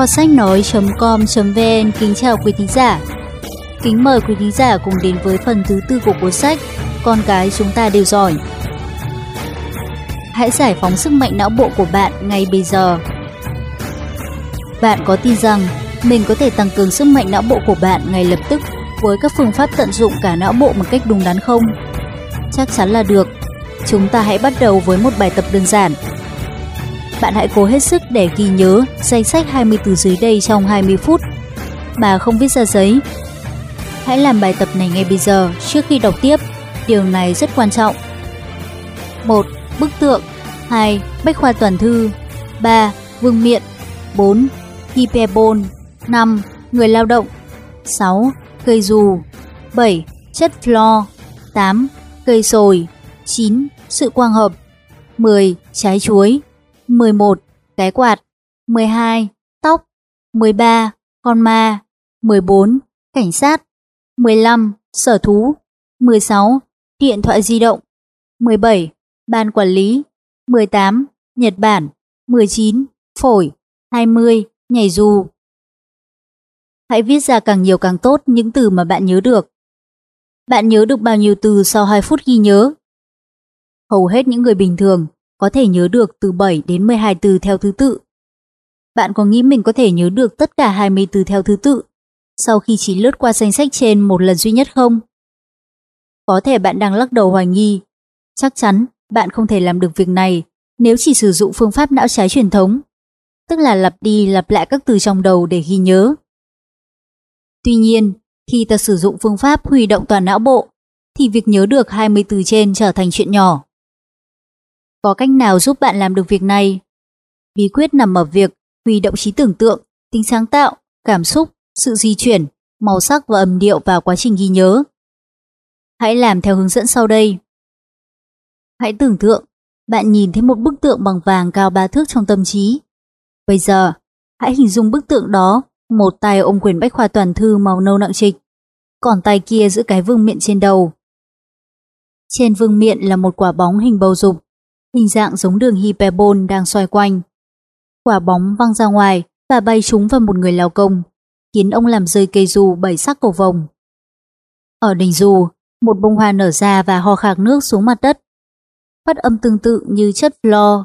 Kho sách nói.com.vn kính chào quý thính giả. Kính mời quý thính giả cùng đến với phần thứ tư của cuốn sách Con cái chúng ta đều giỏi. Hãy giải phóng sức mạnh não bộ của bạn ngay bây giờ. Bạn có tin rằng mình có thể tăng cường sức mạnh não bộ của bạn ngay lập tức với các phương pháp tận dụng cả não bộ một cách đúng đắn không? Chắc chắn là được. Chúng ta hãy bắt đầu với một bài tập đơn giản bạn hãy cố hết sức để ghi nhớ danh sách 20 từ dưới đây trong 20 phút mà không viết ra giấy. Hãy làm bài tập này ngay bây giờ trước khi đọc tiếp, điều này rất quan trọng. 1. Bức tượng 2. Bách khoa toàn thư 3. Vương miện 4. Hyperbol 5. Người lao động 6. Cây dù 7. Chất floor 8. Cây sồi 9. Sự quang hợp 10. Trái chuối 11. Cái quạt 12. Tóc 13. Con ma 14. Cảnh sát 15. Sở thú 16. Điện thoại di động 17. Ban quản lý 18. Nhật Bản 19. Phổi 20. Nhảy dù Hãy viết ra càng nhiều càng tốt những từ mà bạn nhớ được. Bạn nhớ được bao nhiêu từ sau 2 phút ghi nhớ? Hầu hết những người bình thường có thể nhớ được từ 7 đến 12 từ theo thứ tự. Bạn có nghĩ mình có thể nhớ được tất cả 20 từ theo thứ tự sau khi chỉ lướt qua danh sách trên một lần duy nhất không? Có thể bạn đang lắc đầu hoài nghi. Chắc chắn bạn không thể làm được việc này nếu chỉ sử dụng phương pháp não trái truyền thống, tức là lặp đi lặp lại các từ trong đầu để ghi nhớ. Tuy nhiên, khi ta sử dụng phương pháp huy động toàn não bộ, thì việc nhớ được 20 từ trên trở thành chuyện nhỏ. Có cách nào giúp bạn làm được việc này? Bí quyết nằm ở việc huy động trí tưởng tượng, tính sáng tạo, cảm xúc, sự di chuyển, màu sắc và âm điệu vào quá trình ghi nhớ. Hãy làm theo hướng dẫn sau đây. Hãy tưởng tượng, bạn nhìn thấy một bức tượng bằng vàng cao ba thước trong tâm trí. Bây giờ, hãy hình dung bức tượng đó, một tay ôm quyển bách khoa toàn thư màu nâu nặng trịch, còn tay kia giữ cái vương miện trên đầu. Trên vương miện là một quả bóng hình bầu dục, hình dạng giống đường hyperbol đang xoay quanh. Quả bóng văng ra ngoài và bay trúng vào một người lao công, khiến ông làm rơi cây dù bảy sắc cầu vồng. Ở đỉnh dù, một bông hoa nở ra và ho khạc nước xuống mặt đất. Phát âm tương tự như chất flo.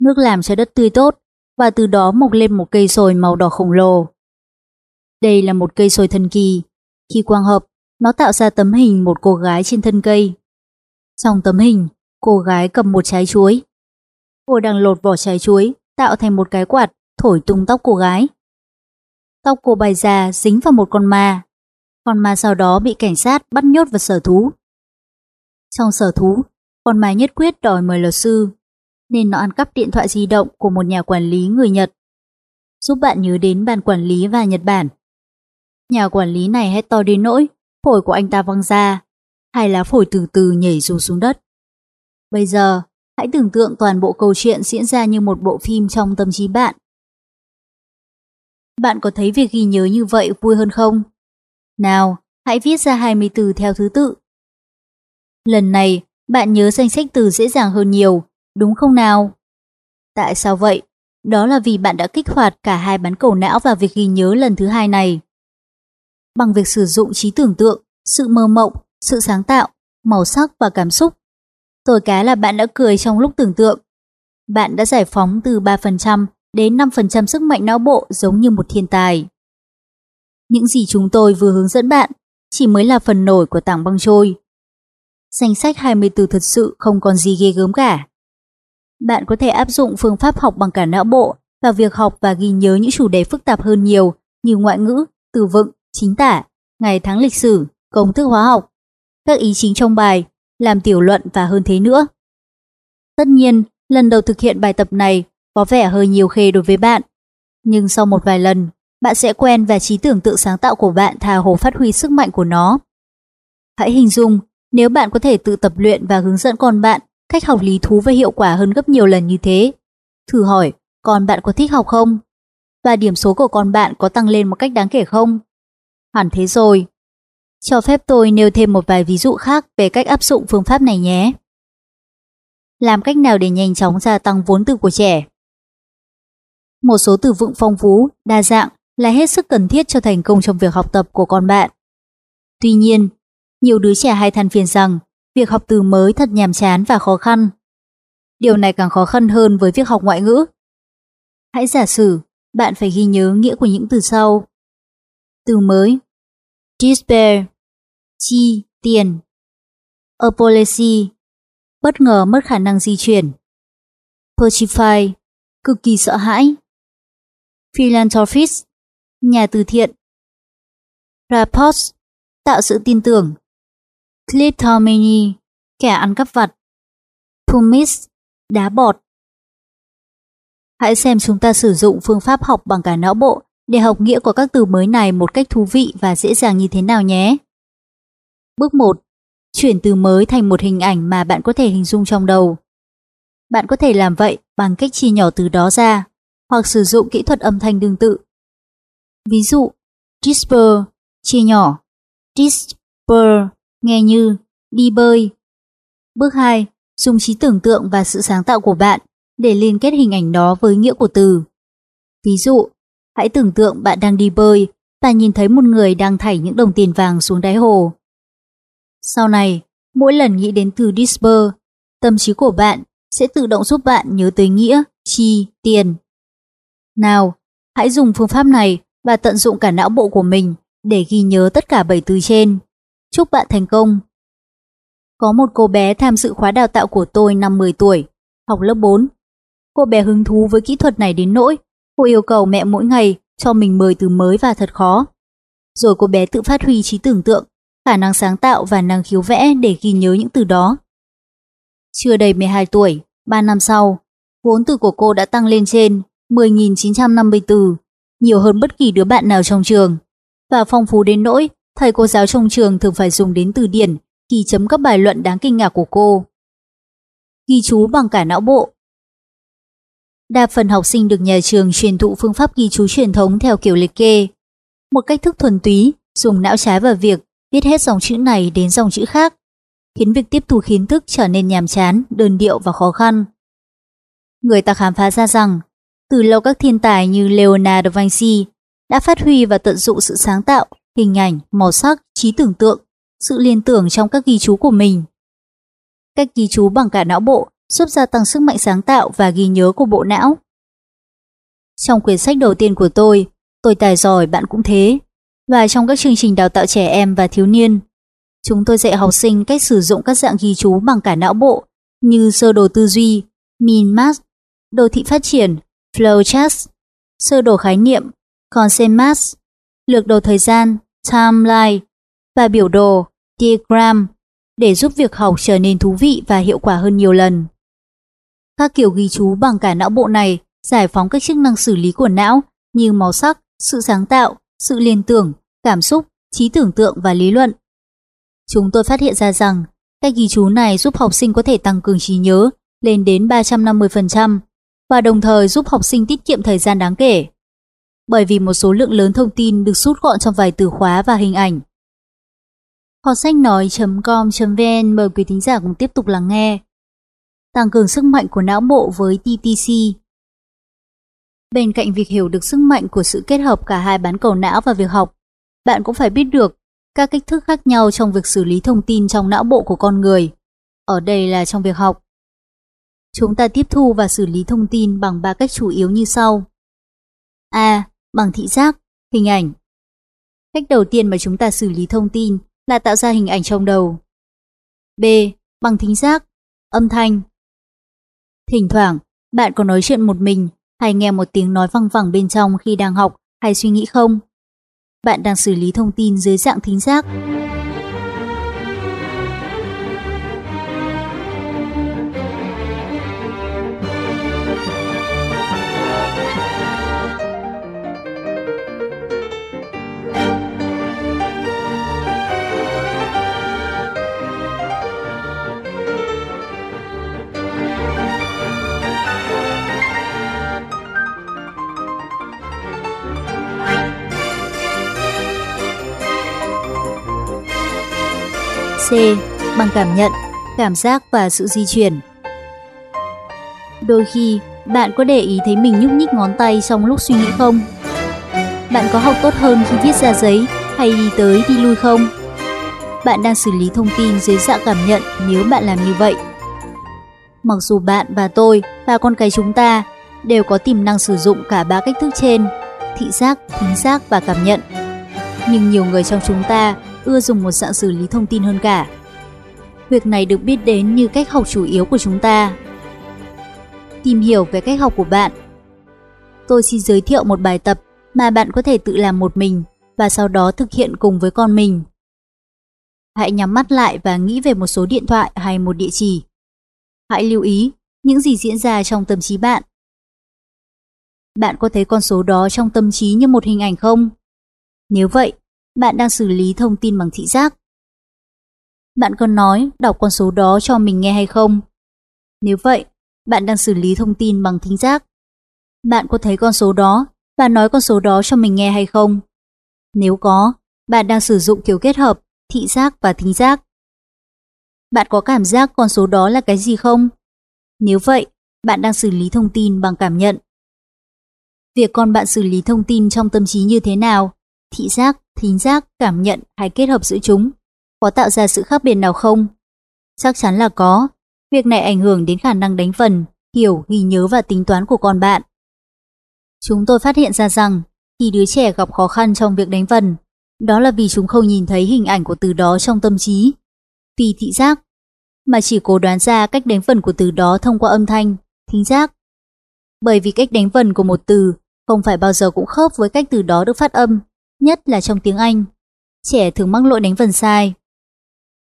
Nước làm cho đất tươi tốt và từ đó mọc lên một cây sồi màu đỏ khổng lồ. Đây là một cây sồi thần kỳ. Khi quang hợp, nó tạo ra tấm hình một cô gái trên thân cây. Trong tấm hình, Cô gái cầm một trái chuối. Cô đang lột vỏ trái chuối, tạo thành một cái quạt, thổi tung tóc cô gái. Tóc cô bay ra dính vào một con ma. Con ma sau đó bị cảnh sát bắt nhốt vào sở thú. Trong sở thú, con ma nhất quyết đòi mời luật sư, nên nó ăn cắp điện thoại di động của một nhà quản lý người Nhật. Giúp bạn nhớ đến ban quản lý và Nhật Bản. Nhà quản lý này hét to đến nỗi, phổi của anh ta văng ra, hai lá phổi từ từ nhảy dù xuống đất. Bây giờ, hãy tưởng tượng toàn bộ câu chuyện diễn ra như một bộ phim trong tâm trí bạn. Bạn có thấy việc ghi nhớ như vậy vui hơn không? Nào, hãy viết ra 20 từ theo thứ tự. Lần này, bạn nhớ danh sách từ dễ dàng hơn nhiều, đúng không nào? Tại sao vậy? Đó là vì bạn đã kích hoạt cả hai bán cầu não vào việc ghi nhớ lần thứ hai này. Bằng việc sử dụng trí tưởng tượng, sự mơ mộng, sự sáng tạo, màu sắc và cảm xúc, Tôi cá là bạn đã cười trong lúc tưởng tượng. Bạn đã giải phóng từ 3% đến 5% sức mạnh não bộ giống như một thiên tài. Những gì chúng tôi vừa hướng dẫn bạn chỉ mới là phần nổi của tảng băng trôi. Danh sách 20 từ thật sự không còn gì ghê gớm cả. Bạn có thể áp dụng phương pháp học bằng cả não bộ vào việc học và ghi nhớ những chủ đề phức tạp hơn nhiều như ngoại ngữ, từ vựng, chính tả, ngày tháng lịch sử, công thức hóa học, các ý chính trong bài làm tiểu luận và hơn thế nữa. Tất nhiên, lần đầu thực hiện bài tập này có vẻ hơi nhiều khê đối với bạn. Nhưng sau một vài lần, bạn sẽ quen và trí tưởng tượng sáng tạo của bạn tha hồ phát huy sức mạnh của nó. Hãy hình dung nếu bạn có thể tự tập luyện và hướng dẫn con bạn cách học lý thú và hiệu quả hơn gấp nhiều lần như thế. Thử hỏi, con bạn có thích học không? Và điểm số của con bạn có tăng lên một cách đáng kể không? Hẳn thế rồi, cho phép tôi nêu thêm một vài ví dụ khác về cách áp dụng phương pháp này nhé. Làm cách nào để nhanh chóng gia tăng vốn từ của trẻ? Một số từ vựng phong phú, đa dạng là hết sức cần thiết cho thành công trong việc học tập của con bạn. Tuy nhiên, nhiều đứa trẻ hay than phiền rằng việc học từ mới thật nhàm chán và khó khăn. Điều này càng khó khăn hơn với việc học ngoại ngữ. Hãy giả sử bạn phải ghi nhớ nghĩa của những từ sau. Từ mới Despair Chi, tiền. Apolesy Bất ngờ mất khả năng di chuyển. Petrify Cực kỳ sợ hãi. Philanthropist Nhà từ thiện. Rapport Tạo sự tin tưởng. Kleptomany Kẻ ăn cắp vặt. Pumice Đá bọt. Hãy xem chúng ta sử dụng phương pháp học bằng cả não bộ để học nghĩa của các từ mới này một cách thú vị và dễ dàng như thế nào nhé. Bước 1. Chuyển từ mới thành một hình ảnh mà bạn có thể hình dung trong đầu. Bạn có thể làm vậy bằng cách chia nhỏ từ đó ra, hoặc sử dụng kỹ thuật âm thanh tương tự. Ví dụ, disper, chia nhỏ, disper, nghe như, đi bơi. Bước 2. Dùng trí tưởng tượng và sự sáng tạo của bạn để liên kết hình ảnh đó với nghĩa của từ. Ví dụ, hãy tưởng tượng bạn đang đi bơi và nhìn thấy một người đang thảy những đồng tiền vàng xuống đáy hồ. Sau này, mỗi lần nghĩ đến từ disper, tâm trí của bạn sẽ tự động giúp bạn nhớ tới nghĩa, chi, tiền. Nào, hãy dùng phương pháp này và tận dụng cả não bộ của mình để ghi nhớ tất cả 7 từ trên. Chúc bạn thành công! Có một cô bé tham dự khóa đào tạo của tôi năm 10 tuổi, học lớp 4. Cô bé hứng thú với kỹ thuật này đến nỗi cô yêu cầu mẹ mỗi ngày cho mình 10 từ mới và thật khó. Rồi cô bé tự phát huy trí tưởng tượng, khả năng sáng tạo và năng khiếu vẽ để ghi nhớ những từ đó. Chưa đầy 12 tuổi, 3 năm sau, vốn từ của cô đã tăng lên trên 10.950 từ, nhiều hơn bất kỳ đứa bạn nào trong trường, và phong phú đến nỗi thầy cô giáo trong trường thường phải dùng đến từ điển khi chấm các bài luận đáng kinh ngạc của cô. Ghi chú bằng cả não bộ Đa phần học sinh được nhà trường truyền thụ phương pháp ghi chú truyền thống theo kiểu liệt kê. Một cách thức thuần túy, dùng não trái vào việc viết hết dòng chữ này đến dòng chữ khác, khiến việc tiếp thu kiến thức trở nên nhàm chán, đơn điệu và khó khăn. Người ta khám phá ra rằng, từ lâu các thiên tài như Leonardo da Vinci đã phát huy và tận dụng sự sáng tạo, hình ảnh, màu sắc, trí tưởng tượng, sự liên tưởng trong các ghi chú của mình. Cách ghi chú bằng cả não bộ giúp gia tăng sức mạnh sáng tạo và ghi nhớ của bộ não. Trong quyển sách đầu tiên của tôi, Tôi tài giỏi bạn cũng thế. Và trong các chương trình đào tạo trẻ em và thiếu niên, chúng tôi dạy học sinh cách sử dụng các dạng ghi chú bằng cả não bộ như sơ đồ tư duy, min math, đồ thị phát triển, flowcharts, sơ đồ khái niệm, concept maps, lược đồ thời gian, timeline và biểu đồ, diagram để giúp việc học trở nên thú vị và hiệu quả hơn nhiều lần. Các kiểu ghi chú bằng cả não bộ này giải phóng các chức năng xử lý của não như màu sắc, sự sáng tạo, sự liên tưởng, cảm xúc, trí tưởng tượng và lý luận. Chúng tôi phát hiện ra rằng cách ghi chú này giúp học sinh có thể tăng cường trí nhớ lên đến 350% và đồng thời giúp học sinh tiết kiệm thời gian đáng kể. Bởi vì một số lượng lớn thông tin được rút gọn trong vài từ khóa và hình ảnh. Học sách nói.com.vn mời quý thính giả cùng tiếp tục lắng nghe. Tăng cường sức mạnh của não bộ với TTC Bên cạnh việc hiểu được sức mạnh của sự kết hợp cả hai bán cầu não và việc học, bạn cũng phải biết được các cách thức khác nhau trong việc xử lý thông tin trong não bộ của con người. Ở đây là trong việc học. Chúng ta tiếp thu và xử lý thông tin bằng ba cách chủ yếu như sau. A. Bằng thị giác, hình ảnh. Cách đầu tiên mà chúng ta xử lý thông tin là tạo ra hình ảnh trong đầu. B. Bằng thính giác, âm thanh. Thỉnh thoảng, bạn có nói chuyện một mình hay nghe một tiếng nói văng vẳng bên trong khi đang học hay suy nghĩ không? Bạn đang xử lý thông tin dưới dạng thính giác. C. Bằng cảm nhận, cảm giác và sự di chuyển. Đôi khi, Bạn có để ý thấy mình nhúc nhích ngón tay trong lúc suy nghĩ không? Bạn có học tốt hơn khi viết ra giấy hay đi tới đi lui không? Bạn đang xử lý thông tin dưới dạng cảm nhận nếu bạn làm như vậy. Mặc dù bạn và tôi và con cái chúng ta đều có tiềm năng sử dụng cả ba cách thức trên, thị giác, thính giác và cảm nhận. Nhưng nhiều người trong chúng ta ưa dùng một dạng xử lý thông tin hơn cả. Việc này được biết đến như cách học chủ yếu của chúng ta. Tìm hiểu về cách học của bạn. Tôi xin giới thiệu một bài tập mà bạn có thể tự làm một mình và sau đó thực hiện cùng với con mình. Hãy nhắm mắt lại và nghĩ về một số điện thoại hay một địa chỉ. Hãy lưu ý những gì diễn ra trong tâm trí bạn. Bạn có thấy con số đó trong tâm trí như một hình ảnh không? Nếu vậy, bạn đang xử lý thông tin bằng thị giác. Bạn có nói, đọc con số đó cho mình nghe hay không? Nếu vậy, bạn đang xử lý thông tin bằng thính giác. Bạn có thấy con số đó và nói con số đó cho mình nghe hay không? Nếu có, bạn đang sử dụng kiểu kết hợp thị giác và thính giác. Bạn có cảm giác con số đó là cái gì không? Nếu vậy, bạn đang xử lý thông tin bằng cảm nhận. Việc con bạn xử lý thông tin trong tâm trí như thế nào, thị giác, thính giác, cảm nhận hay kết hợp giữa chúng, có tạo ra sự khác biệt nào không? Chắc chắn là có. Việc này ảnh hưởng đến khả năng đánh vần, hiểu, ghi nhớ và tính toán của con bạn. Chúng tôi phát hiện ra rằng khi đứa trẻ gặp khó khăn trong việc đánh vần, đó là vì chúng không nhìn thấy hình ảnh của từ đó trong tâm trí. Vì thị giác, mà chỉ cố đoán ra cách đánh vần của từ đó thông qua âm thanh, thính giác. Bởi vì cách đánh vần của một từ không phải bao giờ cũng khớp với cách từ đó được phát âm, nhất là trong tiếng Anh. Trẻ thường mắc lỗi đánh vần sai.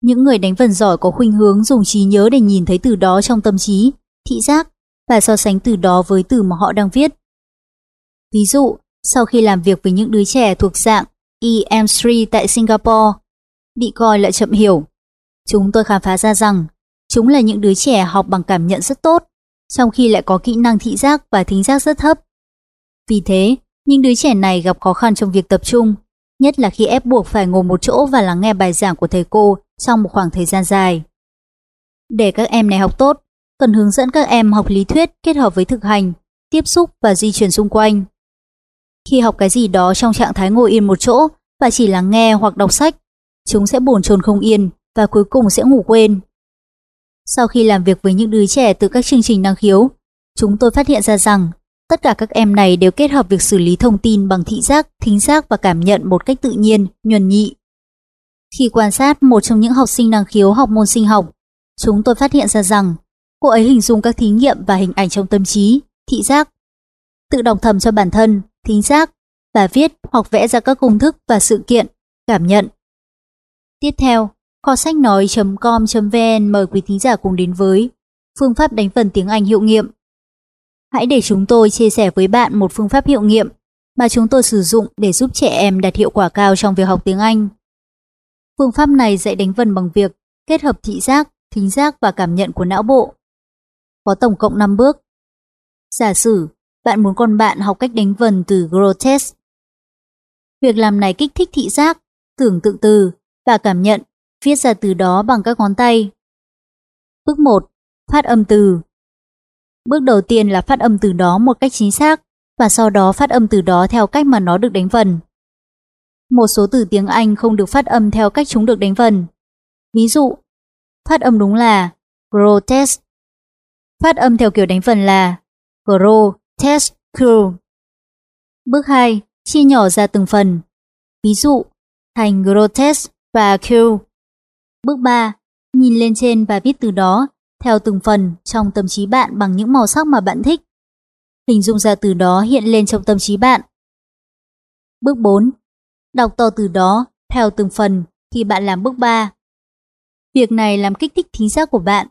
Những người đánh vần giỏi có khuynh hướng dùng trí nhớ để nhìn thấy từ đó trong tâm trí, thị giác và so sánh từ đó với từ mà họ đang viết. Ví dụ, sau khi làm việc với những đứa trẻ thuộc dạng EM3 tại Singapore, bị coi là chậm hiểu, chúng tôi khám phá ra rằng chúng là những đứa trẻ học bằng cảm nhận rất tốt, trong khi lại có kỹ năng thị giác và thính giác rất thấp. Vì thế, những đứa trẻ này gặp khó khăn trong việc tập trung, nhất là khi ép buộc phải ngồi một chỗ và lắng nghe bài giảng của thầy cô trong một khoảng thời gian dài. Để các em này học tốt, cần hướng dẫn các em học lý thuyết kết hợp với thực hành, tiếp xúc và di chuyển xung quanh. Khi học cái gì đó trong trạng thái ngồi yên một chỗ và chỉ lắng nghe hoặc đọc sách, chúng sẽ bồn chồn không yên và cuối cùng sẽ ngủ quên. Sau khi làm việc với những đứa trẻ từ các chương trình năng khiếu, chúng tôi phát hiện ra rằng tất cả các em này đều kết hợp việc xử lý thông tin bằng thị giác, thính giác và cảm nhận một cách tự nhiên, nhuần nhị. Khi quan sát một trong những học sinh năng khiếu học môn sinh học, chúng tôi phát hiện ra rằng cô ấy hình dung các thí nghiệm và hình ảnh trong tâm trí, thị giác, tự đọc thầm cho bản thân thính giác và viết hoặc vẽ ra các công thức và sự kiện, cảm nhận. Tiếp theo, kho sách nói.com.vn mời quý thính giả cùng đến với phương pháp đánh vần tiếng Anh hiệu nghiệm. Hãy để chúng tôi chia sẻ với bạn một phương pháp hiệu nghiệm mà chúng tôi sử dụng để giúp trẻ em đạt hiệu quả cao trong việc học tiếng Anh. Phương pháp này dạy đánh vần bằng việc kết hợp thị giác, thính giác và cảm nhận của não bộ. Có tổng cộng 5 bước. Giả sử bạn muốn con bạn học cách đánh vần từ grotesque. Việc làm này kích thích thị giác, tưởng tượng từ và cảm nhận, viết ra từ đó bằng các ngón tay. Bước 1. Phát âm từ Bước đầu tiên là phát âm từ đó một cách chính xác và sau đó phát âm từ đó theo cách mà nó được đánh vần. Một số từ tiếng Anh không được phát âm theo cách chúng được đánh vần. Ví dụ, phát âm đúng là grotesque. Phát âm theo kiểu đánh vần là grotesque. Bước 2. Chia nhỏ ra từng phần. Ví dụ, thành Grotesque và Q. Bước 3. Nhìn lên trên và viết từ đó, theo từng phần trong tâm trí bạn bằng những màu sắc mà bạn thích. Hình dung ra từ đó hiện lên trong tâm trí bạn. Bước 4. Đọc to từ đó, theo từng phần khi bạn làm bước 3. Việc này làm kích thích thính giác của bạn.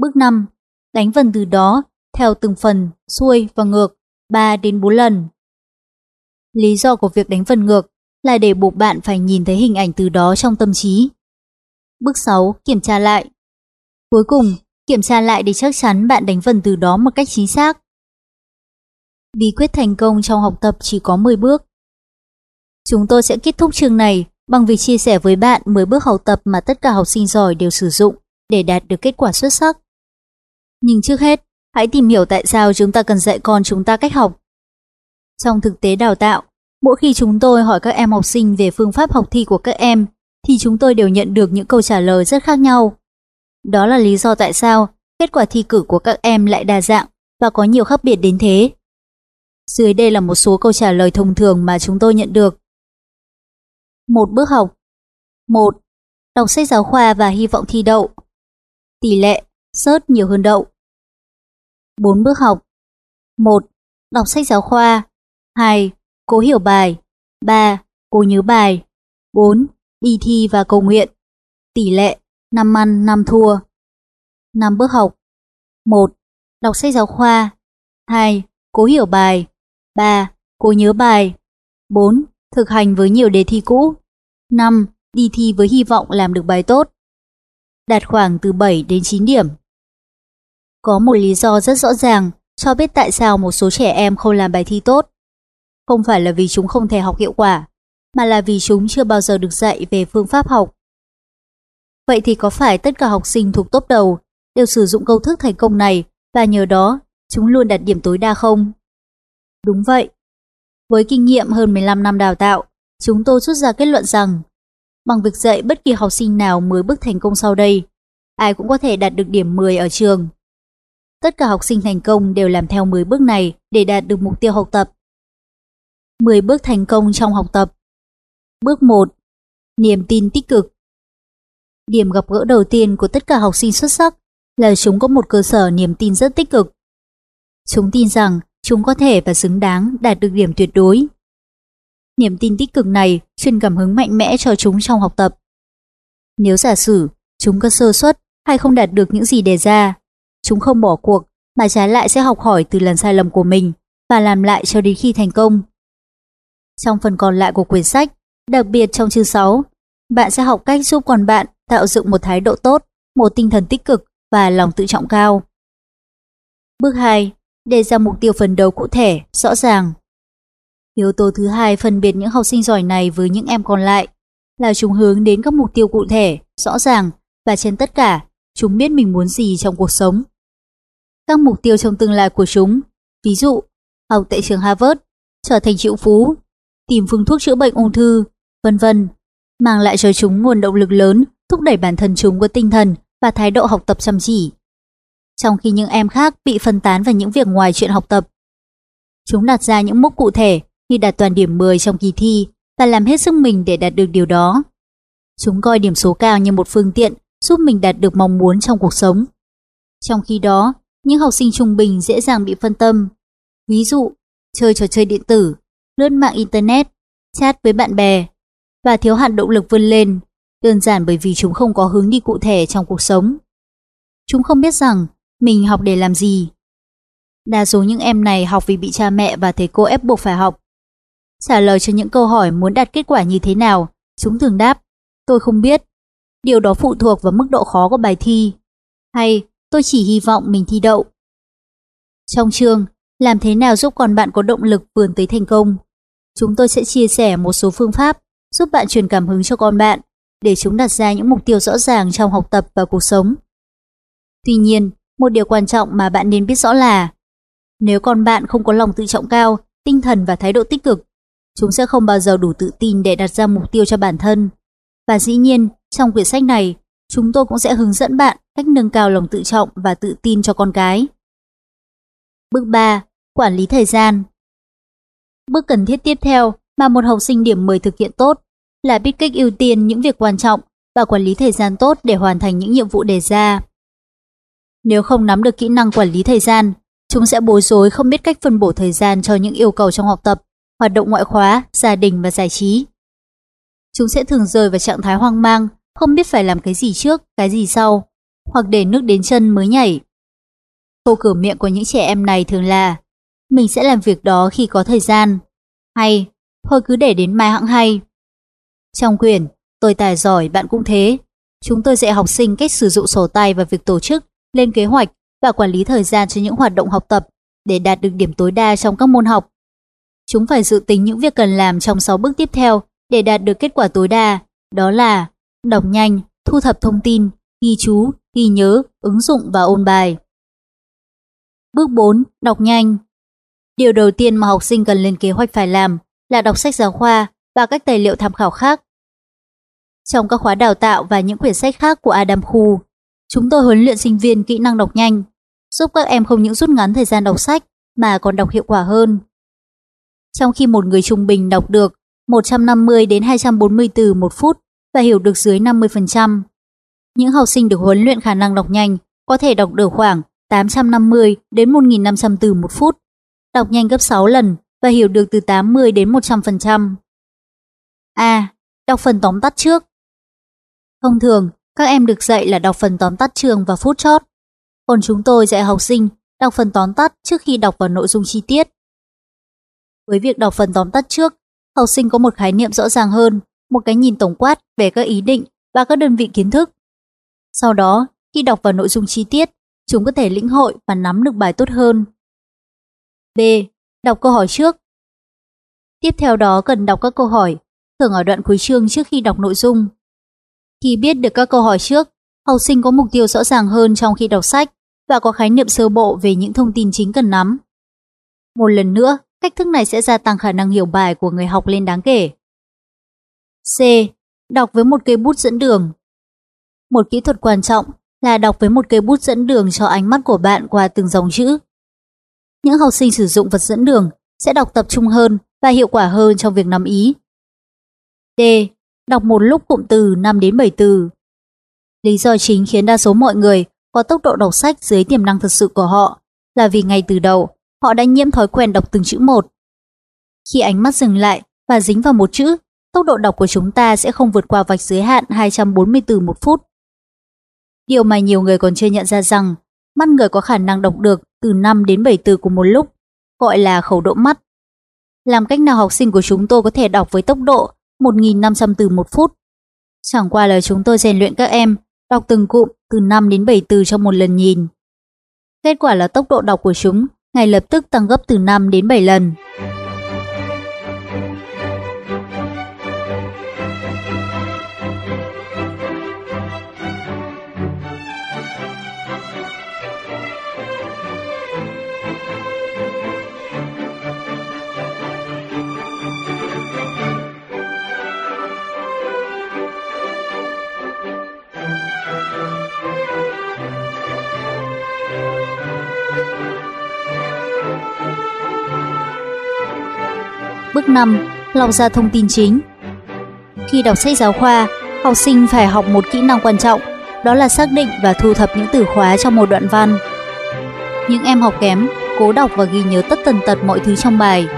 Bước 5. Đánh vần từ đó theo từng phần, xuôi và ngược 3 đến 4 lần. Lý do của việc đánh vần ngược là để buộc bạn phải nhìn thấy hình ảnh từ đó trong tâm trí. Bước 6. Kiểm tra lại Cuối cùng, kiểm tra lại để chắc chắn bạn đánh vần từ đó một cách chính xác. Bí quyết thành công trong học tập chỉ có 10 bước. Chúng tôi sẽ kết thúc chương này bằng việc chia sẻ với bạn 10 bước học tập mà tất cả học sinh giỏi đều sử dụng để đạt được kết quả xuất sắc. Nhưng trước hết, Hãy tìm hiểu tại sao chúng ta cần dạy con chúng ta cách học. Trong thực tế đào tạo, mỗi khi chúng tôi hỏi các em học sinh về phương pháp học thi của các em, thì chúng tôi đều nhận được những câu trả lời rất khác nhau. Đó là lý do tại sao kết quả thi cử của các em lại đa dạng và có nhiều khác biệt đến thế. Dưới đây là một số câu trả lời thông thường mà chúng tôi nhận được. Một bước học 1. Đọc sách giáo khoa và hy vọng thi đậu. Tỷ lệ sớt nhiều hơn đậu. 4 bước học 1. Đọc sách giáo khoa 2. Cố hiểu bài 3. Cố nhớ bài 4. Đi thi và cầu nguyện Tỷ lệ năm ăn năm thua năm bước học 1. Đọc sách giáo khoa 2. Cố hiểu bài 3. Cố nhớ bài 4. Thực hành với nhiều đề thi cũ 5. Đi thi với hy vọng làm được bài tốt Đạt khoảng từ 7 đến 9 điểm Có một lý do rất rõ ràng cho biết tại sao một số trẻ em không làm bài thi tốt. Không phải là vì chúng không thể học hiệu quả, mà là vì chúng chưa bao giờ được dạy về phương pháp học. Vậy thì có phải tất cả học sinh thuộc top đầu đều sử dụng công thức thành công này và nhờ đó chúng luôn đạt điểm tối đa không? Đúng vậy. Với kinh nghiệm hơn 15 năm đào tạo, chúng tôi rút ra kết luận rằng bằng việc dạy bất kỳ học sinh nào mới bước thành công sau đây, ai cũng có thể đạt được điểm 10 ở trường. Tất cả học sinh thành công đều làm theo 10 bước này để đạt được mục tiêu học tập. 10 bước thành công trong học tập Bước 1. Niềm tin tích cực Điểm gặp gỡ đầu tiên của tất cả học sinh xuất sắc là chúng có một cơ sở niềm tin rất tích cực. Chúng tin rằng chúng có thể và xứng đáng đạt được điểm tuyệt đối. Niềm tin tích cực này truyền cảm hứng mạnh mẽ cho chúng trong học tập. Nếu giả sử chúng có sơ suất hay không đạt được những gì đề ra, chúng không bỏ cuộc mà trái lại sẽ học hỏi từ lần sai lầm của mình và làm lại cho đến khi thành công. Trong phần còn lại của quyển sách, đặc biệt trong chương 6, bạn sẽ học cách giúp con bạn tạo dựng một thái độ tốt, một tinh thần tích cực và lòng tự trọng cao. Bước 2. Đề ra mục tiêu phần đầu cụ thể, rõ ràng. Yếu tố thứ hai phân biệt những học sinh giỏi này với những em còn lại là chúng hướng đến các mục tiêu cụ thể, rõ ràng và trên tất cả, chúng biết mình muốn gì trong cuộc sống. Các mục tiêu trong tương lai của chúng, ví dụ, học tại trường Harvard, trở thành triệu phú, tìm phương thuốc chữa bệnh ung thư, vân vân, mang lại cho chúng nguồn động lực lớn, thúc đẩy bản thân chúng với tinh thần và thái độ học tập chăm chỉ. Trong khi những em khác bị phân tán vào những việc ngoài chuyện học tập. Chúng đặt ra những mốc cụ thể như đạt toàn điểm 10 trong kỳ thi và làm hết sức mình để đạt được điều đó. Chúng coi điểm số cao như một phương tiện giúp mình đạt được mong muốn trong cuộc sống. Trong khi đó, những học sinh trung bình dễ dàng bị phân tâm. Ví dụ, chơi trò chơi điện tử, lướt mạng Internet, chat với bạn bè và thiếu hẳn động lực vươn lên, đơn giản bởi vì chúng không có hướng đi cụ thể trong cuộc sống. Chúng không biết rằng mình học để làm gì. Đa số những em này học vì bị cha mẹ và thầy cô ép buộc phải học. Trả lời cho những câu hỏi muốn đạt kết quả như thế nào, chúng thường đáp, tôi không biết. Điều đó phụ thuộc vào mức độ khó của bài thi. Hay, tôi chỉ hy vọng mình thi đậu. Trong chương, làm thế nào giúp con bạn có động lực vươn tới thành công? Chúng tôi sẽ chia sẻ một số phương pháp giúp bạn truyền cảm hứng cho con bạn để chúng đặt ra những mục tiêu rõ ràng trong học tập và cuộc sống. Tuy nhiên, một điều quan trọng mà bạn nên biết rõ là nếu con bạn không có lòng tự trọng cao, tinh thần và thái độ tích cực, chúng sẽ không bao giờ đủ tự tin để đặt ra mục tiêu cho bản thân. Và dĩ nhiên, trong quyển sách này, chúng tôi cũng sẽ hướng dẫn bạn cách nâng cao lòng tự trọng và tự tin cho con cái. Bước 3. Quản lý thời gian Bước cần thiết tiếp theo mà một học sinh điểm 10 thực hiện tốt là biết cách ưu tiên những việc quan trọng và quản lý thời gian tốt để hoàn thành những nhiệm vụ đề ra. Nếu không nắm được kỹ năng quản lý thời gian, chúng sẽ bối rối không biết cách phân bổ thời gian cho những yêu cầu trong học tập, hoạt động ngoại khóa, gia đình và giải trí. Chúng sẽ thường rơi vào trạng thái hoang mang, không biết phải làm cái gì trước, cái gì sau, hoặc để nước đến chân mới nhảy. Câu cửa miệng của những trẻ em này thường là mình sẽ làm việc đó khi có thời gian, hay thôi cứ để đến mai hãng hay. Trong quyển Tôi tài giỏi bạn cũng thế, chúng tôi dạy học sinh cách sử dụng sổ tay và việc tổ chức, lên kế hoạch và quản lý thời gian cho những hoạt động học tập để đạt được điểm tối đa trong các môn học. Chúng phải dự tính những việc cần làm trong 6 bước tiếp theo để đạt được kết quả tối đa, đó là đọc nhanh, thu thập thông tin, ghi chú, ghi nhớ, ứng dụng và ôn bài. Bước 4. Đọc nhanh Điều đầu tiên mà học sinh cần lên kế hoạch phải làm là đọc sách giáo khoa và các tài liệu tham khảo khác. Trong các khóa đào tạo và những quyển sách khác của Adam Khu, chúng tôi huấn luyện sinh viên kỹ năng đọc nhanh, giúp các em không những rút ngắn thời gian đọc sách mà còn đọc hiệu quả hơn. Trong khi một người trung bình đọc được 150 đến 240 từ một phút và hiểu được dưới 50%, những học sinh được huấn luyện khả năng đọc nhanh có thể đọc được khoảng 850 đến 1.500 từ một phút, đọc nhanh gấp 6 lần và hiểu được từ 80 đến 100%. A. Đọc phần tóm tắt trước Thông thường, các em được dạy là đọc phần tóm tắt trường và phút chót. Còn chúng tôi dạy học sinh đọc phần tóm tắt trước khi đọc vào nội dung chi tiết. Với việc đọc phần tóm tắt trước, học sinh có một khái niệm rõ ràng hơn, một cái nhìn tổng quát về các ý định và các đơn vị kiến thức. Sau đó, khi đọc vào nội dung chi tiết, chúng có thể lĩnh hội và nắm được bài tốt hơn. B. Đọc câu hỏi trước. Tiếp theo đó cần đọc các câu hỏi, thường ở đoạn cuối chương trước khi đọc nội dung. Khi biết được các câu hỏi trước, học sinh có mục tiêu rõ ràng hơn trong khi đọc sách và có khái niệm sơ bộ về những thông tin chính cần nắm. Một lần nữa, cách thức này sẽ gia tăng khả năng hiểu bài của người học lên đáng kể. C. Đọc với một cây bút dẫn đường. Một kỹ thuật quan trọng là đọc với một cây bút dẫn đường cho ánh mắt của bạn qua từng dòng chữ. Những học sinh sử dụng vật dẫn đường sẽ đọc tập trung hơn và hiệu quả hơn trong việc nắm ý. D. Đọc một lúc cụm từ 5 đến 7 từ. Lý do chính khiến đa số mọi người có tốc độ đọc sách dưới tiềm năng thật sự của họ là vì ngay từ đầu họ đã nhiễm thói quen đọc từng chữ một. Khi ánh mắt dừng lại và dính vào một chữ, tốc độ đọc của chúng ta sẽ không vượt qua vạch giới hạn 240 từ một phút. Điều mà nhiều người còn chưa nhận ra rằng mắt người có khả năng đọc được từ 5 đến 7 từ cùng một lúc, gọi là khẩu độ mắt. Làm cách nào học sinh của chúng tôi có thể đọc với tốc độ 1.500 từ một phút? Chẳng qua là chúng tôi rèn luyện các em, đọc từng cụm từ 5 đến 7 từ trong một lần nhìn. Kết quả là tốc độ đọc của chúng ngay lập tức tăng gấp từ 5 đến 7 lần. Năm 5. Lọc ra thông tin chính Khi đọc sách giáo khoa, học sinh phải học một kỹ năng quan trọng, đó là xác định và thu thập những từ khóa trong một đoạn văn. Những em học kém, cố đọc và ghi nhớ tất tần tật mọi thứ trong bài,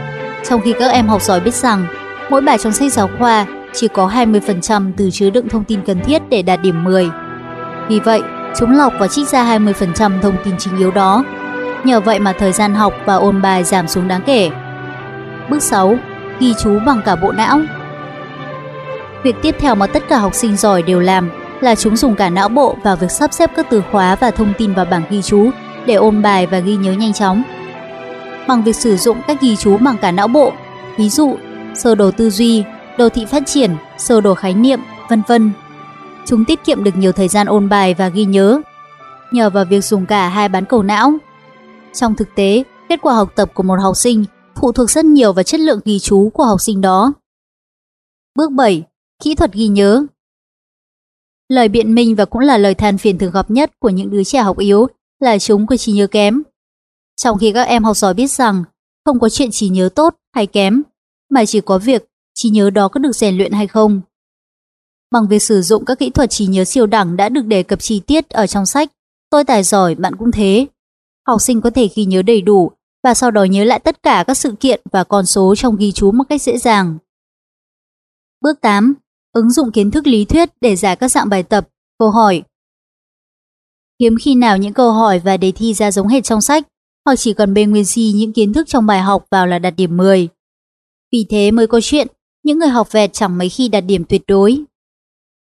trong khi các em học giỏi biết rằng mỗi bài trong sách giáo khoa chỉ có 20% từ chứa đựng thông tin cần thiết để đạt điểm 10. Vì vậy, chúng lọc và trích ra 20% thông tin chính yếu đó. Nhờ vậy mà thời gian học và ôn bài giảm xuống đáng kể. Bước 6. Ghi chú bằng cả bộ não Việc tiếp theo mà tất cả học sinh giỏi đều làm là chúng dùng cả não bộ vào việc sắp xếp các từ khóa và thông tin vào bảng ghi chú để ôn bài và ghi nhớ nhanh chóng. Bằng việc sử dụng cách ghi chú bằng cả não bộ, ví dụ sơ đồ tư duy, đồ thị phát triển, sơ đồ khái niệm, vân vân. Chúng tiết kiệm được nhiều thời gian ôn bài và ghi nhớ, nhờ vào việc dùng cả hai bán cầu não. Trong thực tế, kết quả học tập của một học sinh phụ thuộc rất nhiều vào chất lượng ghi chú của học sinh đó. Bước 7. Kỹ thuật ghi nhớ Lời biện minh và cũng là lời than phiền thường gặp nhất của những đứa trẻ học yếu là chúng có trí nhớ kém. Trong khi các em học giỏi biết rằng không có chuyện trí nhớ tốt hay kém, mà chỉ có việc trí nhớ đó có được rèn luyện hay không. Bằng việc sử dụng các kỹ thuật trí nhớ siêu đẳng đã được đề cập chi tiết ở trong sách, tôi tài giỏi bạn cũng thế. Học sinh có thể ghi nhớ đầy đủ và sau đó nhớ lại tất cả các sự kiện và con số trong ghi chú một cách dễ dàng. Bước 8. Ứng dụng kiến thức lý thuyết để giải các dạng bài tập, câu hỏi. Hiếm khi nào những câu hỏi và đề thi ra giống hệt trong sách, hoặc chỉ cần bê nguyên si những kiến thức trong bài học vào là đạt điểm 10. Vì thế mới có chuyện, những người học vẹt chẳng mấy khi đạt điểm tuyệt đối.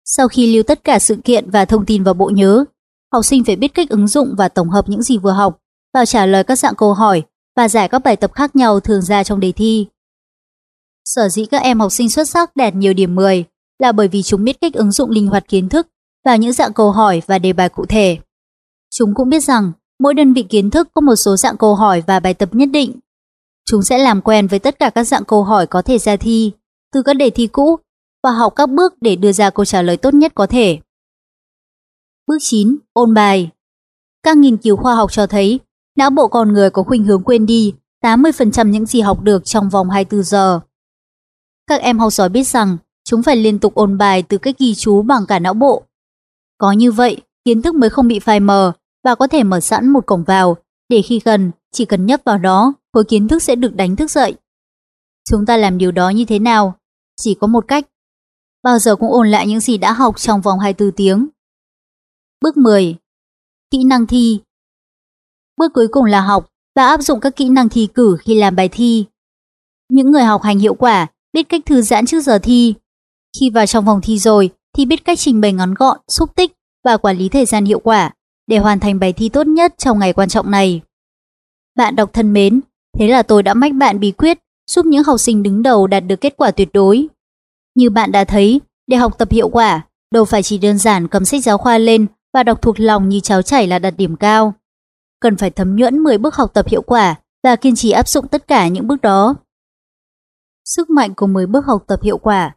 Sau khi lưu tất cả sự kiện và thông tin vào bộ nhớ, học sinh phải biết cách ứng dụng và tổng hợp những gì vừa học vào trả lời các dạng câu hỏi và giải các bài tập khác nhau thường ra trong đề thi. Sở dĩ các em học sinh xuất sắc đạt nhiều điểm 10 là bởi vì chúng biết cách ứng dụng linh hoạt kiến thức vào những dạng câu hỏi và đề bài cụ thể. Chúng cũng biết rằng Mỗi đơn vị kiến thức có một số dạng câu hỏi và bài tập nhất định. Chúng sẽ làm quen với tất cả các dạng câu hỏi có thể ra thi, từ các đề thi cũ và học các bước để đưa ra câu trả lời tốt nhất có thể. Bước 9. Ôn bài Các nghiên cứu khoa học cho thấy não bộ con người có khuynh hướng quên đi 80% những gì học được trong vòng 24 giờ. Các em học giỏi biết rằng chúng phải liên tục ôn bài từ cách ghi chú bằng cả não bộ. Có như vậy, kiến thức mới không bị phai mờ và có thể mở sẵn một cổng vào để khi cần, chỉ cần nhấp vào đó, khối kiến thức sẽ được đánh thức dậy. Chúng ta làm điều đó như thế nào? Chỉ có một cách. Bao giờ cũng ôn lại những gì đã học trong vòng 24 tiếng. Bước 10. Kỹ năng thi Bước cuối cùng là học và áp dụng các kỹ năng thi cử khi làm bài thi. Những người học hành hiệu quả biết cách thư giãn trước giờ thi. Khi vào trong phòng thi rồi thì biết cách trình bày ngắn gọn, xúc tích và quản lý thời gian hiệu quả để hoàn thành bài thi tốt nhất trong ngày quan trọng này. Bạn đọc thân mến, thế là tôi đã mách bạn bí quyết giúp những học sinh đứng đầu đạt được kết quả tuyệt đối. Như bạn đã thấy, để học tập hiệu quả, đâu phải chỉ đơn giản cầm sách giáo khoa lên và đọc thuộc lòng như cháo chảy là đạt điểm cao. Cần phải thấm nhuẫn 10 bước học tập hiệu quả và kiên trì áp dụng tất cả những bước đó. Sức mạnh của 10 bước học tập hiệu quả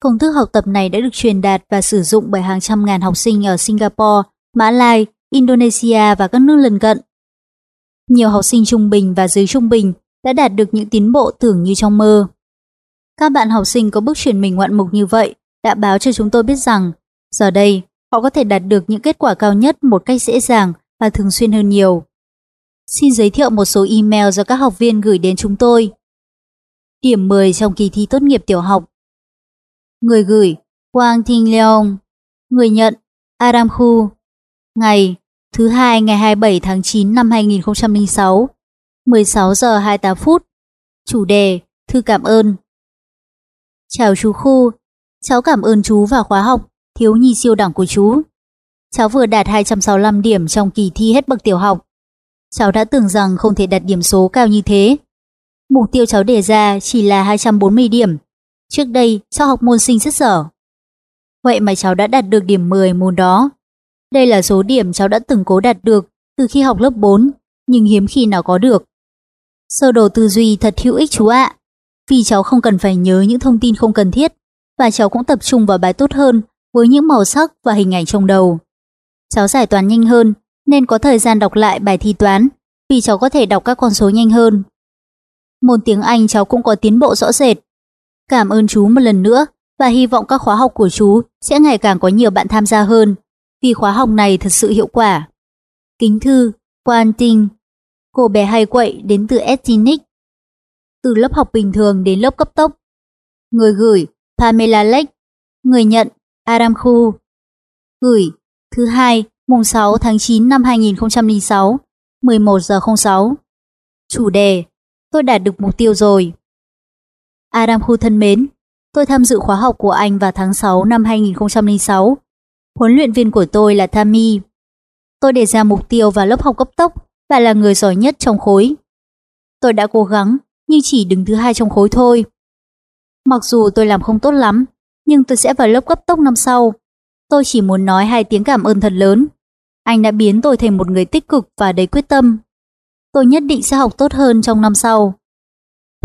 Công thức học tập này đã được truyền đạt và sử dụng bởi hàng trăm ngàn học sinh ở Singapore, Mã Lai, Indonesia và các nước lân cận. Nhiều học sinh trung bình và dưới trung bình đã đạt được những tiến bộ tưởng như trong mơ. Các bạn học sinh có bước chuyển mình ngoạn mục như vậy đã báo cho chúng tôi biết rằng giờ đây họ có thể đạt được những kết quả cao nhất một cách dễ dàng và thường xuyên hơn nhiều. Xin giới thiệu một số email do các học viên gửi đến chúng tôi. Điểm 10 trong kỳ thi tốt nghiệp tiểu học. Người gửi Quang Thinh Leong. Người nhận Adam Khu. Ngày thứ hai ngày 27 tháng 9 năm 2006. 16 giờ 28 phút. Chủ đề Thư cảm ơn. Chào chú Khu, cháu cảm ơn chú và khóa học thiếu nhi siêu đẳng của chú. Cháu vừa đạt 265 điểm trong kỳ thi hết bậc tiểu học. Cháu đã tưởng rằng không thể đạt điểm số cao như thế. Mục tiêu cháu đề ra chỉ là 240 điểm. Trước đây, cháu học môn sinh rất dở. Vậy mà cháu đã đạt được điểm 10 môn đó. Đây là số điểm cháu đã từng cố đạt được từ khi học lớp 4, nhưng hiếm khi nào có được. Sơ đồ tư duy thật hữu ích chú ạ, vì cháu không cần phải nhớ những thông tin không cần thiết, và cháu cũng tập trung vào bài tốt hơn với những màu sắc và hình ảnh trong đầu. Cháu giải toán nhanh hơn nên có thời gian đọc lại bài thi toán vì cháu có thể đọc các con số nhanh hơn. Môn tiếng Anh cháu cũng có tiến bộ rõ rệt. Cảm ơn chú một lần nữa và hy vọng các khóa học của chú sẽ ngày càng có nhiều bạn tham gia hơn vì khóa học này thật sự hiệu quả. Kính thư, Quan Tinh Cô bé hay quậy đến từ Etinic Từ lớp học bình thường đến lớp cấp tốc Người gửi Pamela Lake Người nhận Adam Khu Gửi Thứ hai, mùng 6 tháng 9 năm 2006, 11 giờ 06. Chủ đề: Tôi đạt được mục tiêu rồi. Adam Khu thân mến, tôi tham dự khóa học của anh vào tháng 6 năm 2006. Huấn luyện viên của tôi là Tammy. Tôi đề ra mục tiêu vào lớp học cấp tốc và là người giỏi nhất trong khối. Tôi đã cố gắng, nhưng chỉ đứng thứ hai trong khối thôi. Mặc dù tôi làm không tốt lắm, nhưng tôi sẽ vào lớp cấp tốc năm sau Tôi chỉ muốn nói hai tiếng cảm ơn thật lớn. Anh đã biến tôi thành một người tích cực và đầy quyết tâm. Tôi nhất định sẽ học tốt hơn trong năm sau.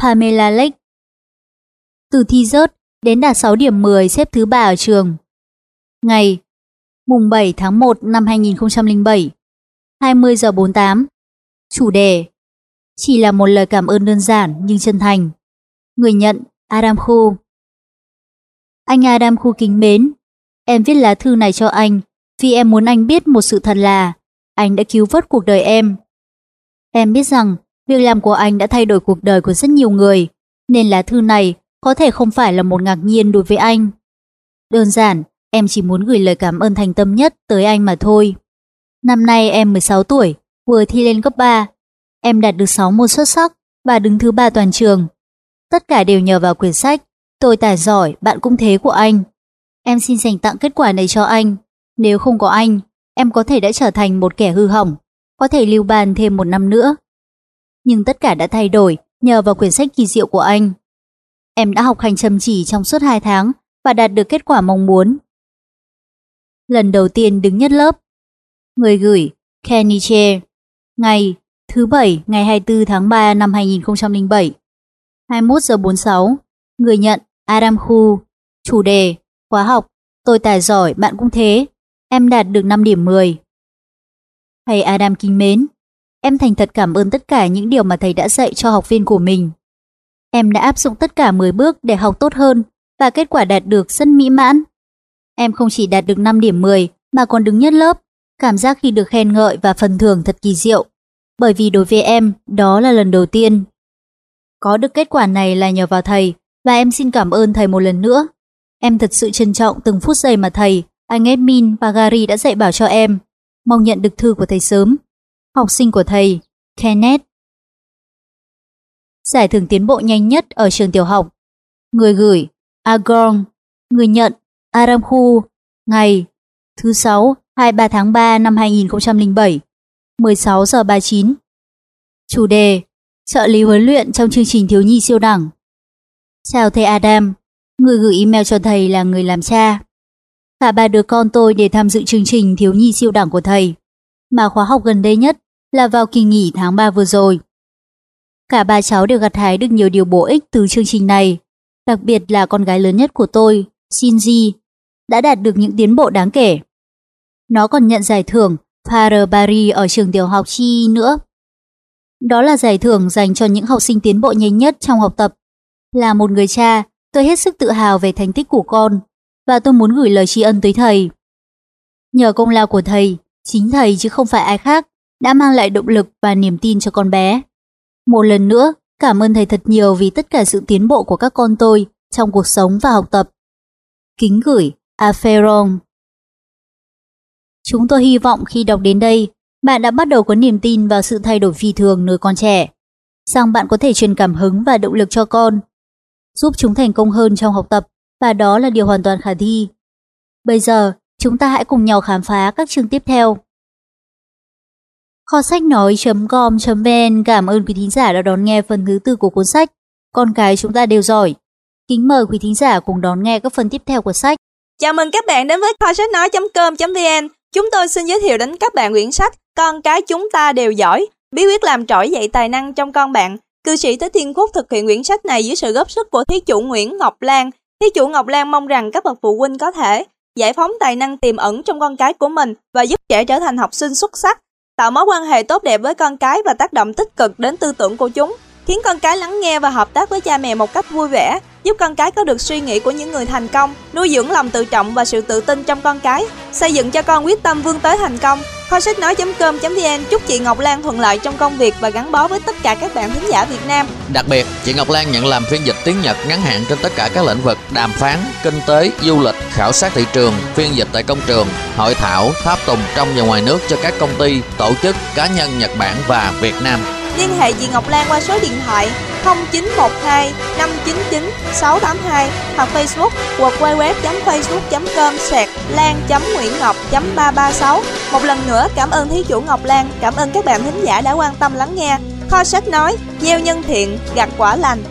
Pamela Lake Từ thi rớt đến đạt 6 điểm 10 xếp thứ 3 ở trường. Ngày mùng 7 tháng 1 năm 2007 20 giờ 48 Chủ đề Chỉ là một lời cảm ơn đơn giản nhưng chân thành. Người nhận Adam Khu Anh Adam Khu kính mến, Em viết lá thư này cho anh vì em muốn anh biết một sự thật là anh đã cứu vớt cuộc đời em. Em biết rằng việc làm của anh đã thay đổi cuộc đời của rất nhiều người, nên lá thư này có thể không phải là một ngạc nhiên đối với anh. Đơn giản, em chỉ muốn gửi lời cảm ơn thành tâm nhất tới anh mà thôi. Năm nay em 16 tuổi, vừa thi lên cấp 3. Em đạt được 6 môn xuất sắc và đứng thứ ba toàn trường. Tất cả đều nhờ vào quyển sách Tôi tài giỏi, bạn cũng thế của anh. Em xin dành tặng kết quả này cho anh. Nếu không có anh, em có thể đã trở thành một kẻ hư hỏng, có thể lưu bàn thêm một năm nữa. Nhưng tất cả đã thay đổi nhờ vào quyển sách kỳ diệu của anh. Em đã học hành chăm chỉ trong suốt 2 tháng và đạt được kết quả mong muốn. Lần đầu tiên đứng nhất lớp. Người gửi Keniche Ngày thứ Bảy ngày 24 tháng 3 năm 2007 21 giờ 46 Người nhận Adam Khu Chủ đề Khóa học Tôi tài giỏi, bạn cũng thế Em đạt được 5 điểm 10 Thầy Adam kính mến Em thành thật cảm ơn tất cả những điều mà thầy đã dạy cho học viên của mình. Em đã áp dụng tất cả 10 bước để học tốt hơn và kết quả đạt được rất mỹ mãn. Em không chỉ đạt được 5 điểm 10 mà còn đứng nhất lớp. Cảm giác khi được khen ngợi và phần thưởng thật kỳ diệu. Bởi vì đối với em, đó là lần đầu tiên. Có được kết quả này là nhờ vào thầy và em xin cảm ơn thầy một lần nữa. Em thật sự trân trọng từng phút giây mà thầy, anh Edmin và Gary đã dạy bảo cho em. Mong nhận được thư của thầy sớm. Học sinh của thầy, Kenneth. Giải thưởng tiến bộ nhanh nhất ở trường tiểu học. Người gửi, Agong. Người nhận, Aramku, Ngày, thứ 6, 23 tháng 3 năm 2007, 16 giờ 39. Chủ đề, trợ lý huấn luyện trong chương trình thiếu nhi siêu đẳng. Chào thầy Adam, người gửi email cho thầy là người làm cha. Cả ba đứa con tôi để tham dự chương trình thiếu nhi siêu đẳng của thầy, mà khóa học gần đây nhất là vào kỳ nghỉ tháng 3 vừa rồi. Cả ba cháu đều gặt hái được nhiều điều bổ ích từ chương trình này, đặc biệt là con gái lớn nhất của tôi, Shinji, đã đạt được những tiến bộ đáng kể. Nó còn nhận giải thưởng Parabari ở trường tiểu học Chi nữa. Đó là giải thưởng dành cho những học sinh tiến bộ nhanh nhất trong học tập. Là một người cha, tôi hết sức tự hào về thành tích của con và tôi muốn gửi lời tri ân tới thầy. Nhờ công lao của thầy, chính thầy chứ không phải ai khác đã mang lại động lực và niềm tin cho con bé. Một lần nữa, cảm ơn thầy thật nhiều vì tất cả sự tiến bộ của các con tôi trong cuộc sống và học tập. Kính gửi, Aferon. Chúng tôi hy vọng khi đọc đến đây, bạn đã bắt đầu có niềm tin vào sự thay đổi phi thường nơi con trẻ, rằng bạn có thể truyền cảm hứng và động lực cho con, giúp chúng thành công hơn trong học tập, và đó là điều hoàn toàn khả thi. Bây giờ, chúng ta hãy cùng nhau khám phá các chương tiếp theo. Kho sách nói.com.vn cảm ơn quý thính giả đã đón nghe phần thứ tư của cuốn sách Con cái chúng ta đều giỏi. Kính mời quý thính giả cùng đón nghe các phần tiếp theo của sách. Chào mừng các bạn đến với kho sách nói.com.vn. Chúng tôi xin giới thiệu đến các bạn quyển sách Con cái chúng ta đều giỏi, bí quyết làm trỗi dậy tài năng trong con bạn. Cư sĩ tới Thiên quốc thực hiện quyển sách này dưới sự góp sức của thí chủ Nguyễn Ngọc Lan. Thí chủ Ngọc Lan mong rằng các bậc phụ huynh có thể giải phóng tài năng tiềm ẩn trong con cái của mình và giúp trẻ trở thành học sinh xuất sắc tạo mối quan hệ tốt đẹp với con cái và tác động tích cực đến tư tưởng của chúng, khiến con cái lắng nghe và hợp tác với cha mẹ một cách vui vẻ, giúp con cái có được suy nghĩ của những người thành công, nuôi dưỡng lòng tự trọng và sự tự tin trong con cái, xây dựng cho con quyết tâm vươn tới thành công. Kho sách nói.com.vn chúc chị Ngọc Lan thuận lợi trong công việc và gắn bó với tất cả các bạn thính giả Việt Nam. Đặc biệt, chị Ngọc Lan nhận làm phiên dịch tiếng Nhật ngắn hạn trên tất cả các lĩnh vực đàm phán, kinh tế, du lịch, khảo sát thị trường, phiên dịch tại công trường, hội thảo, tháp tùng trong và ngoài nước cho các công ty, tổ chức, cá nhân Nhật Bản và Việt Nam. Liên hệ chị Ngọc Lan qua số điện thoại 0912 599 682 hoặc Facebook hoặc www.facebook.com sạc lan.nguyễn ngọc.336 Một lần nữa cảm ơn thí chủ Ngọc Lan, cảm ơn các bạn thính giả đã quan tâm lắng nghe. Kho sách nói, gieo nhân thiện, gặt quả lành.